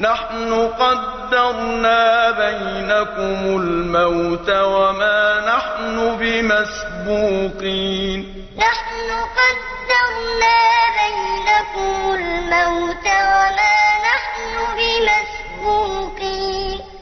نَحْنُ قَدَّرْنَا بَيْنَكُمُ الْمَوْتَ وَمَا نَحْنُ بِمَسْبُوقِينَ. نَحْنُ قَدَّرْنَا بَيْنَكُمُ الْمَوْتَ